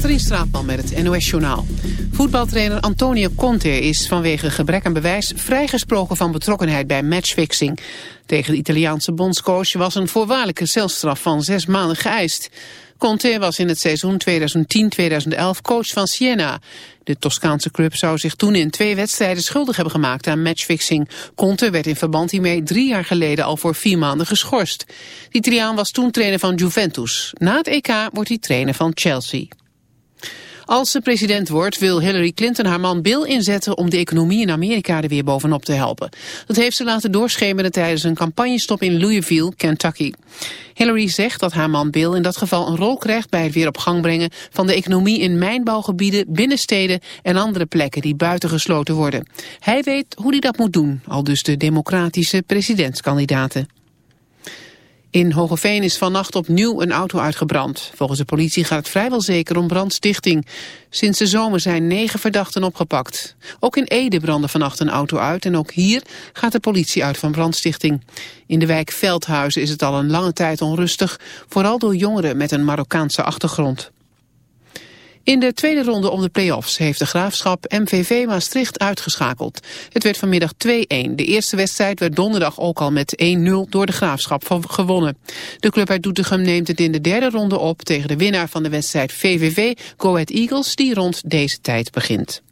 Katrien Straatman met het NOS-journaal. Voetbaltrainer Antonio Conte is vanwege gebrek aan bewijs vrijgesproken van betrokkenheid bij matchfixing. Tegen de Italiaanse bondscoach was een voorwaardelijke celstraf van zes maanden geëist. Conte was in het seizoen 2010-2011 coach van Siena. De Toscaanse club zou zich toen in twee wedstrijden schuldig hebben gemaakt aan matchfixing. Conte werd in verband hiermee drie jaar geleden al voor vier maanden geschorst. De Italiaan was toen trainer van Juventus. Na het EK wordt hij trainer van Chelsea. Als ze president wordt wil Hillary Clinton haar man Bill inzetten om de economie in Amerika er weer bovenop te helpen. Dat heeft ze laten doorschemeren tijdens een campagnestop in Louisville, Kentucky. Hillary zegt dat haar man Bill in dat geval een rol krijgt bij het weer op gang brengen van de economie in mijnbouwgebieden, binnensteden en andere plekken die buitengesloten worden. Hij weet hoe hij dat moet doen, al dus de democratische presidentskandidaten. In Hogeveen is vannacht opnieuw een auto uitgebrand. Volgens de politie gaat het vrijwel zeker om brandstichting. Sinds de zomer zijn negen verdachten opgepakt. Ook in Ede brandde vannacht een auto uit en ook hier gaat de politie uit van brandstichting. In de wijk Veldhuizen is het al een lange tijd onrustig, vooral door jongeren met een Marokkaanse achtergrond. In de tweede ronde om de play-offs heeft de Graafschap MVV Maastricht uitgeschakeld. Het werd vanmiddag 2-1. De eerste wedstrijd werd donderdag ook al met 1-0 door de Graafschap gewonnen. De club uit Doetinchem neemt het in de derde ronde op tegen de winnaar van de wedstrijd VVV Go Ahead Eagles die rond deze tijd begint.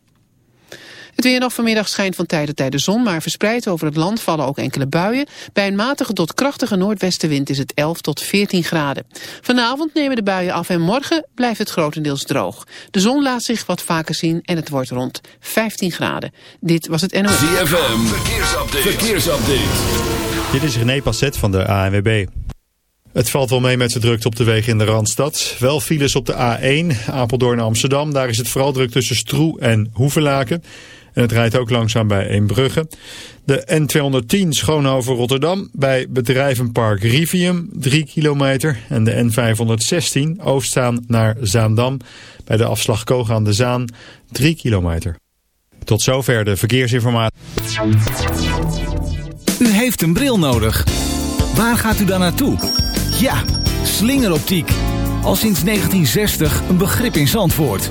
Het weer nog vanmiddag schijnt van tijd tot tijd de zon, maar verspreid over het land vallen ook enkele buien. Bij een matige tot krachtige noordwestenwind is het 11 tot 14 graden. Vanavond nemen de buien af en morgen blijft het grotendeels droog. De zon laat zich wat vaker zien en het wordt rond 15 graden. Dit was het NOS. ZFM, verkeersupdate. verkeersupdate. Dit is René Passet van de ANWB. Het valt wel mee met de drukte op de wegen in de Randstad. Wel files op de A1, Apeldoorn Amsterdam. Daar is het vooral druk tussen Stroe en Hoevelaken. Het rijdt ook langzaam bij Eembrugge. De N210 Schoonhoven Rotterdam bij bedrijvenpark Rivium 3 kilometer. En de N516 Oostzaan naar Zaandam bij de afslag Koog aan de Zaan 3 kilometer. Tot zover de verkeersinformatie. U heeft een bril nodig. Waar gaat u dan naartoe? Ja, slingeroptiek. Al sinds 1960 een begrip in Zandvoort.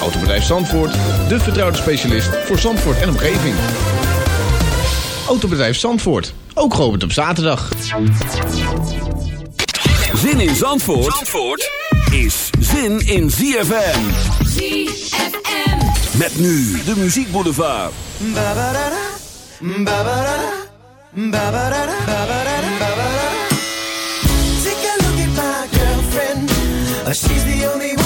Autobedrijf Zandvoort, de vertrouwde specialist voor Zandvoort en omgeving. Autobedrijf Zandvoort, ook geopend op zaterdag. Zin in Zandvoort, Zandvoort is zin in ZFM. ZFM. Met nu de Muziek Boulevard. Take a look at my girlfriend. Uh, She's the only one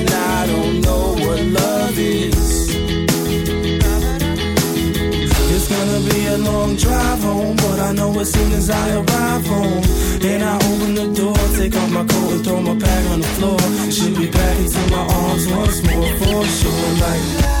I don't know what love is. It's gonna be a long drive home, but I know as soon as I arrive home, and I open the door, take off my coat and throw my bag on the floor. She'll be back into my arms once more for sure. Like.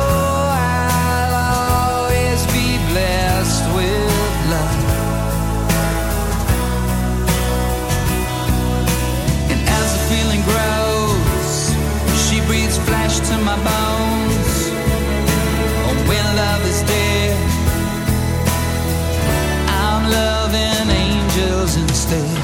usted.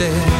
usted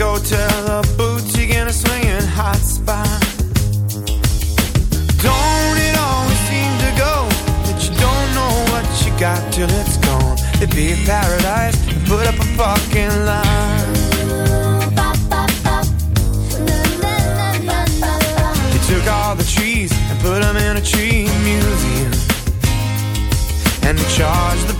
go tell the boutique in a swinging hot spot. Don't it always seem to go that you don't know what you got till it's gone? It'd be a paradise, put up a fucking line. You took all the trees and put them in a tree museum and charged the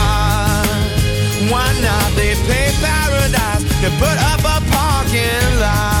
Why not? They pay paradise to put up a parking lot.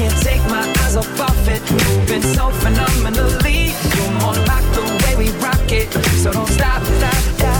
Can't take my eyes off of it, moving so phenomenally. You're more like the way we rock it, so don't stop, stop, stop.